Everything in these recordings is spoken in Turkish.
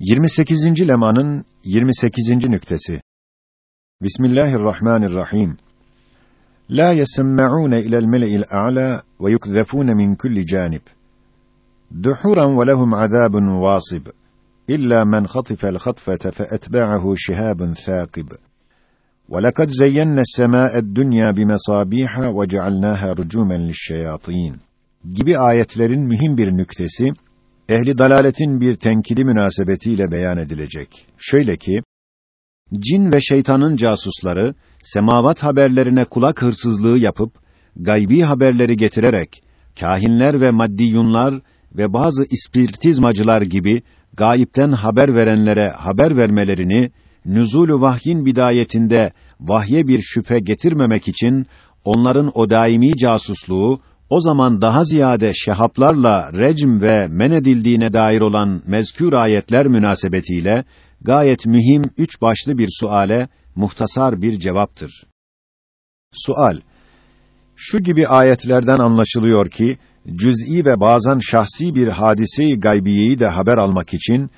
28. lemanın 28. nüktesi. Bismillahirrahmanirrahim. La yesma'un ila'l mele'il a'la ve yukzefun min kulli janib. Duhuran ve lehum azabun vasib. İlla men khatifa'l khatfata fe etba'ahu şihabun thaqib. ولقد زينا السماء الدنيا بمصابيح وجعلناها رجوما للشياطين gibi ayetlerin mühim bir nüktesi ehli dalaletin bir tenkidi münasebetiyle beyan edilecek. Şöyle ki, cin ve şeytanın casusları, semavat haberlerine kulak hırsızlığı yapıp, gaybi haberleri getirerek, kahinler ve maddiyunlar ve bazı ispiritizmacılar gibi, gayipten haber verenlere haber vermelerini, nüzul-ü vahyin bidayetinde vahye bir şüphe getirmemek için, onların o daimi casusluğu, o zaman daha ziyade şehaplarla recm ve men edildiğine dair olan mezkür ayetler münasebetiyle gayet mühim üç başlı bir suale muhtasar bir cevaptır. Sual Şu gibi ayetlerden anlaşılıyor ki cüz'i ve bazen şahsi bir hadise-i gaybiyeyi de haber almak için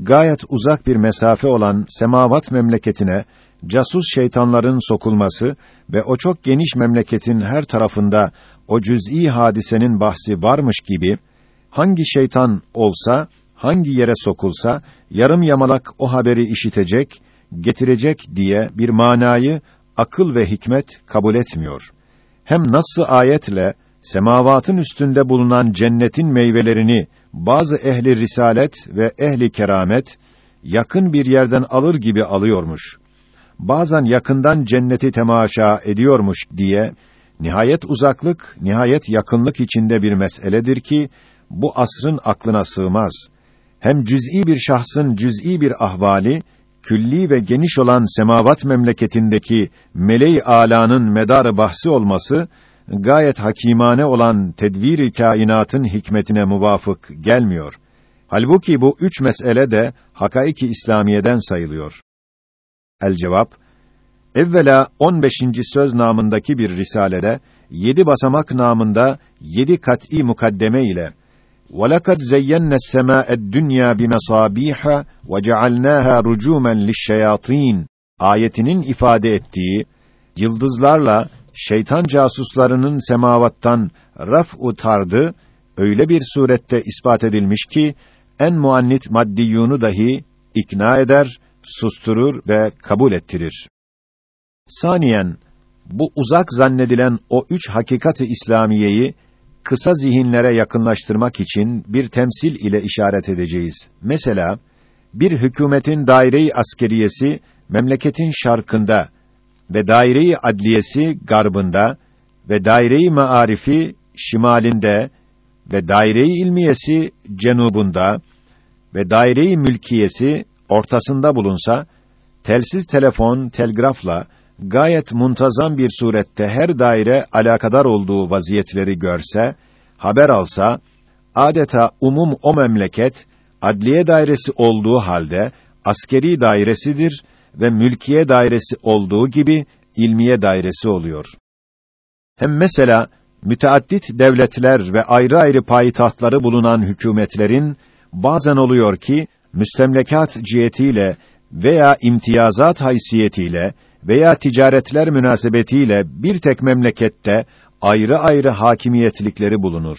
gayet uzak bir mesafe olan semavat memleketine casus şeytanların sokulması ve o çok geniş memleketin her tarafında o cüz'i hadisenin bahsi varmış gibi hangi şeytan olsa, hangi yere sokulsa yarım yamalak o haberi işitecek, getirecek diye bir manayı akıl ve hikmet kabul etmiyor. Hem nasıl ayetle semavatın üstünde bulunan cennetin meyvelerini bazı ehli risalet ve ehli keramet yakın bir yerden alır gibi alıyormuş. Bazen yakından cenneti temaşa ediyormuş diye nihayet uzaklık, nihayet yakınlık içinde bir meseledir ki bu asrın aklına sığmaz. Hem cüz'i bir şahsın cüz'i bir ahvali külli ve geniş olan semavat memleketindeki meleği alanın medarı bahsi olması gayet hakimane olan tedvir-i kainatın hikmetine muvafık gelmiyor. Halbuki bu üç mesele de hakaiki İslamiye'den sayılıyor. El cevap Evvela 15. söz namındaki bir risalede yedi basamak namında yedi kat'î mukaddeme ile وَلَقَدْ زَيَّنَّا السَّمَاءَ الدُّنْيَا بِمَصَابِيحَ وَجَعَلْنَاهَا رُجُومًا لِلشَّيَاطِينَ ayetinin ifade ettiği yıldızlarla şeytan casuslarının semavattan raf tardı öyle bir surette ispat edilmiş ki en muannit maddiyunu dahi ikna eder, susturur ve kabul ettirir. Saniyen, bu uzak zannedilen o üç hakikati İslamiyeyi kısa zihinlere yakınlaştırmak için bir temsil ile işaret edeceğiz. Mesela, bir hükümetin daire-i askeriyesi memleketin şarkında ve daire-i adliyesi garbında ve daire-i maarifi şimalinde ve daire-i ilmiyesi cenubunda ve daire-i mülkiyesi ortasında bulunsa, telsiz telefon, telgrafla gayet muntazam bir surette her daire alakadar olduğu vaziyetleri görse, haber alsa, adeta umum o memleket, adliye dairesi olduğu halde, askeri dairesidir ve mülkiye dairesi olduğu gibi, ilmiye dairesi oluyor. Hem mesela, müteaddit devletler ve ayrı ayrı payitahtları bulunan hükümetlerin, bazen oluyor ki, müstemlekat cihetiyle veya imtiyazat haysiyetiyle, veya ticaretler münasebetiyle bir tek memlekette ayrı ayrı hakimiyetlikleri bulunur.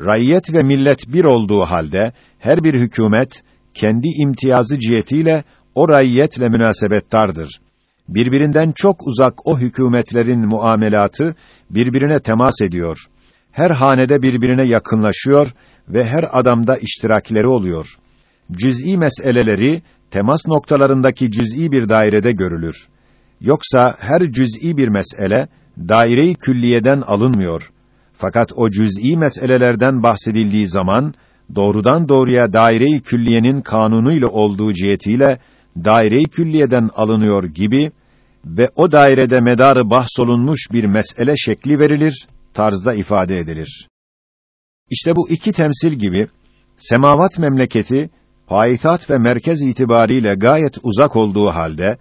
Raiyet ve millet bir olduğu halde her bir hükümet kendi imtiyazı cihetiyle o raiyetle münasebettardır. Birbirinden çok uzak o hükümetlerin muamelatı birbirine temas ediyor. Her hanede birbirine yakınlaşıyor ve her adamda iştirakleri oluyor. Cüz'i meseleleri temas noktalarındaki cüz'i bir dairede görülür. Yoksa her cüz'i bir mesele daire-i külliyeden alınmıyor. Fakat o cüz'i meselelerden bahsedildiği zaman doğrudan doğruya daire-i külliyenin kanunuyla olduğu cihetiyle daire-i külliyeden alınıyor gibi ve o dairede medarı bahsolunmuş bir mesele şekli verilir, tarzda ifade edilir. İşte bu iki temsil gibi semavat memleketi payitaht ve merkez itibariyle gayet uzak olduğu halde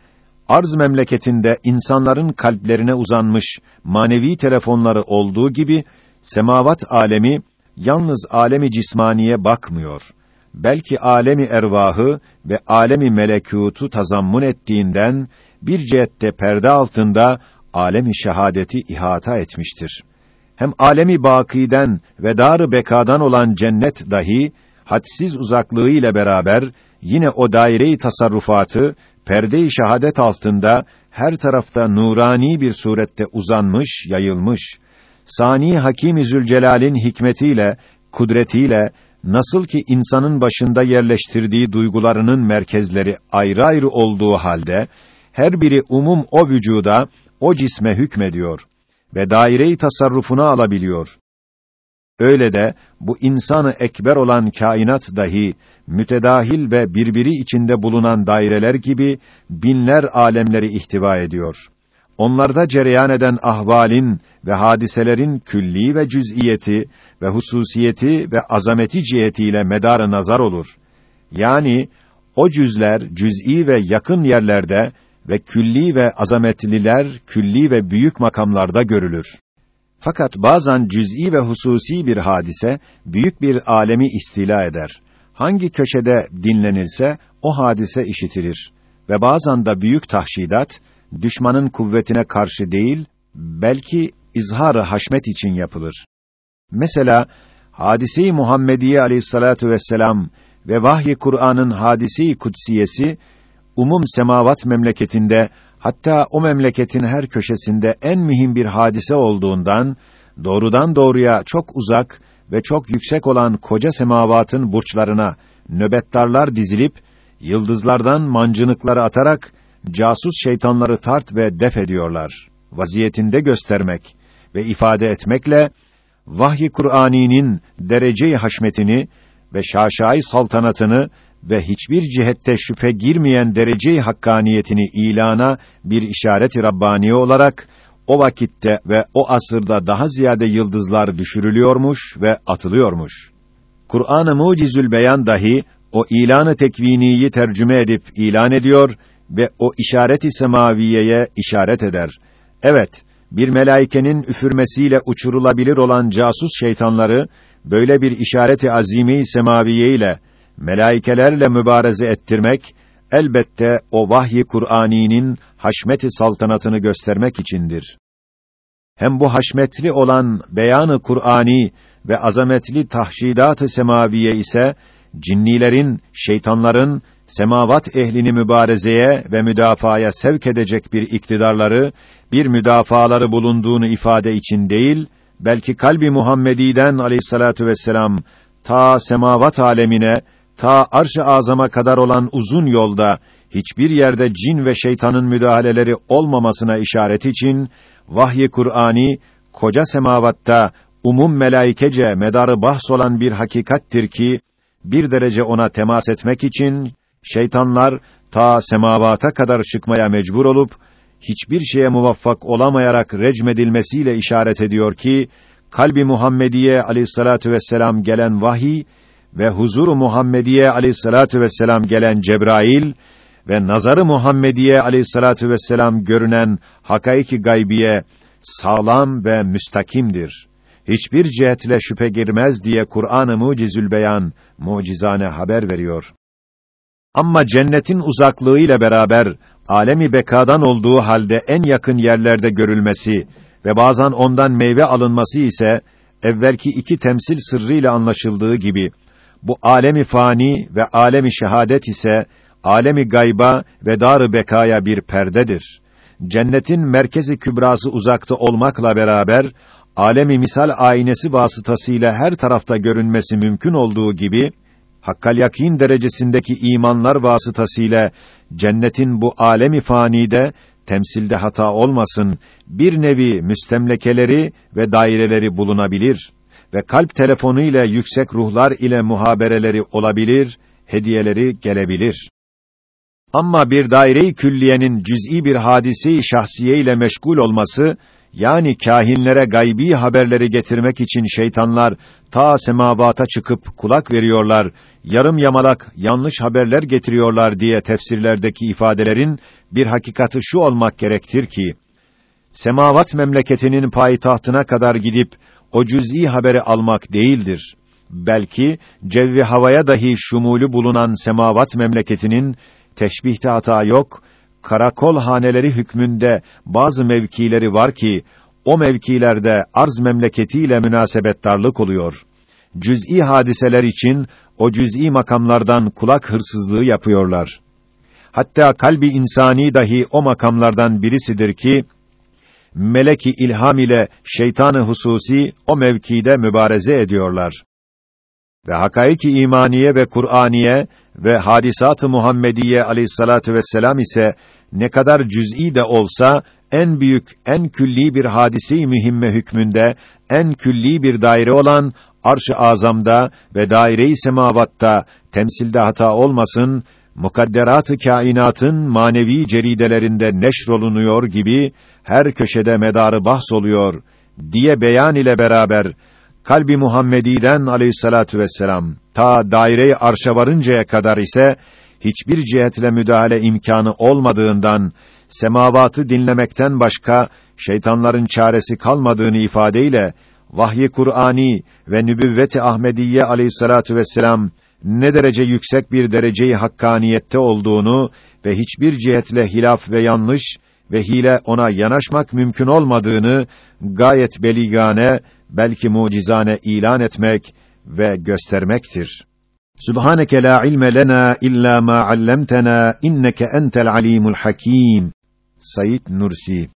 arz memleketinde insanların kalplerine uzanmış manevi telefonları olduğu gibi semavat alemi yalnız alemi cismaniye bakmıyor. belki alemi ervahı ve alemi melekutu tazammun ettiğinden bir cihette perde altında alemi şehadeti ihata etmiştir. Hem alemi bakiden ve dar bekadan olan cennet dahi hadsiz uzaklığı ile beraber yine o daire-i tasarrufatı perde-i şehadet altında her tarafta nurani bir surette uzanmış, yayılmış. Sani Hakim-i Zülcelal'in hikmetiyle, kudretiyle nasıl ki insanın başında yerleştirdiği duygularının merkezleri ayrı ayrı olduğu halde her biri umum o vücuda, o cisme hükmediyor ve daire-i tasarrufuna alabiliyor. Öyle de bu insanı ekber olan kainat dahi mütedahil ve birbiri içinde bulunan daireler gibi binler alemleri ihtiva ediyor. Onlarda cereyan eden ahvalin ve hadiselerin külli ve cüz'iyeti ve hususiyeti ve azameti cihetiyle medar nazar olur. Yani o cüzler cüz'i ve yakın yerlerde ve külli ve azametliler külli ve büyük makamlarda görülür. Fakat bazen cüz'i ve hususi bir hadise büyük bir alemi istila eder. Hangi köşede dinlenilse o hadise işitilir ve bazen de büyük tahşidat düşmanın kuvvetine karşı değil belki izhar haşmet için yapılır. Mesela hadise-i Muhammediye Aleyhissalatu vesselam ve vahyi Kur'an'ın hadise-i kutsiyesi umum semavat memleketinde hatta o memleketin her köşesinde en mühim bir hadise olduğundan doğrudan doğruya çok uzak ve çok yüksek olan koca semavatın burçlarına nöbettarlar dizilip yıldızlardan mancınıkları atarak casus şeytanları tart ve def ediyorlar. Vaziyetinde göstermek ve ifade etmekle vahyi Kur'ani'nin derece-i haşmetini ve şaşai saltanatını ve hiçbir cihette şüphe girmeyen derece-i hakkaniyetini ilana bir işaret-i rabbani olarak o vakitte ve o asırda daha ziyade yıldızlar düşürülüyormuş ve atılıyormuş. Kur'an-ı Mucizül Beyan dahi o ilanı tekviniyi tercüme edip ilan ediyor ve o işaret-i semaviyeye işaret eder. Evet, bir melaikenin üfürmesiyle uçurulabilir olan casus şeytanları böyle bir işareti azimi semaviye ile melaikelerle mübareze ettirmek elbette o vahyi Kur'ani'nin haşmeti saltanatını göstermek içindir. Hem bu haşmetli olan beyanı Kur'ani ve azametli tahşidat-ı semaviye ise cinnilerin, şeytanların semavat ehlini mübarezeye ve müdafaya sevk edecek bir iktidarları, bir müdafaları bulunduğunu ifade için değil, belki kalbi Muhammedi'den aleyhissalatu vesselam ta semavat alemine ta arş-ı azama kadar olan uzun yolda hiçbir yerde cin ve şeytanın müdahaleleri olmamasına işaret için vahyi Kur'ani koca semavatta umum melaikece medarı bahs olan bir hakikattir ki bir derece ona temas etmek için şeytanlar ta semavata kadar çıkmaya mecbur olup hiçbir şeye muvaffak olamayarak recmedilmesiyle işaret ediyor ki kalbi Muhammediye aleyhissalatu vesselam gelen vahiy ve huzuru Muhammediye aleyhissalatu vesselam gelen Cebrail ve nazarı Muhammediye aleyhissalatu vesselam görünen hakaiki gaybiye sağlam ve müstakimdir. Hiçbir cihetle şüphe girmez diye Kur'an-ı Mucizül Beyan mucizane haber veriyor. Ama cennetin uzaklığı ile beraber alemi bekadan olduğu halde en yakın yerlerde görülmesi ve bazen ondan meyve alınması ise evvelki iki temsil sırrıyla anlaşıldığı gibi bu alemi fani ve alemi şehadet ise alemi gayba ve dar bekaya bir perdedir. Cennetin merkezi kübrası uzakta olmakla beraber alemi misal aynesi vasıtasıyla her tarafta görünmesi mümkün olduğu gibi hakkal yakin derecesindeki imanlar vasıtasıyla cennetin bu alemi fanide temsilde hata olmasın bir nevi müstemlekeleri ve daireleri bulunabilir ve kalp telefonu ile yüksek ruhlar ile muhabereleri olabilir, hediyeleri gelebilir. Ama bir daire-i külliyenin cüz'i bir hadise-i şahsiye ile meşgul olması, yani kahinlere gaybi haberleri getirmek için şeytanlar ta semavata çıkıp kulak veriyorlar, yarım yamalak yanlış haberler getiriyorlar diye tefsirlerdeki ifadelerin bir hakikati şu olmak gerektir ki, semavat memleketinin payitahtına kadar gidip o cüz'i haberi almak değildir. belki cevvi havaya dahi şumulü bulunan semavat memleketinin teşbihte hata yok, karakol haneleri hükmünde bazı mevkileri var ki o mevkilerde arz memleketiyle münasebettarlık oluyor. Cüz'i hadiseler için o cüz'i makamlardan kulak hırsızlığı yapıyorlar. Hatta kalbi insani dahi o makamlardan birisidir ki meleki ilham ile şeytanı hususi o mevkide mübareze ediyorlar. Ve hakaiki imaniye ve Kur'aniye ve hadisat-ı Muhammediye aleyhissalatu vesselam ise ne kadar cüz'i de olsa en büyük, en külli bir hadise-i mühimme hükmünde en külli bir daire olan arş-ı azamda ve daire-i semavatta temsilde hata olmasın, mukadderat-ı kainatın manevi ceridelerinde neşrolunuyor gibi her köşede medarı bahs oluyor diye beyan ile beraber kalbi Muhammedi'den aleyhissalatu vesselam ta daire-i arşa varıncaya kadar ise hiçbir cihetle müdahale imkanı olmadığından semavatı dinlemekten başka şeytanların çaresi kalmadığını ifadeyle vahyi Kur'ani ve nübüvvet-i Ahmediye aleyhissalatu vesselam ne derece yüksek bir dereceyi hakkaniyette olduğunu ve hiçbir cihetle hilaf ve yanlış ve hile ona yanaşmak mümkün olmadığını gayet beligane belki mucizane ilan etmek ve göstermektir. Subhaneke la ilme lena illa ma allamtena inneke entel alimul hakim. Said Nursi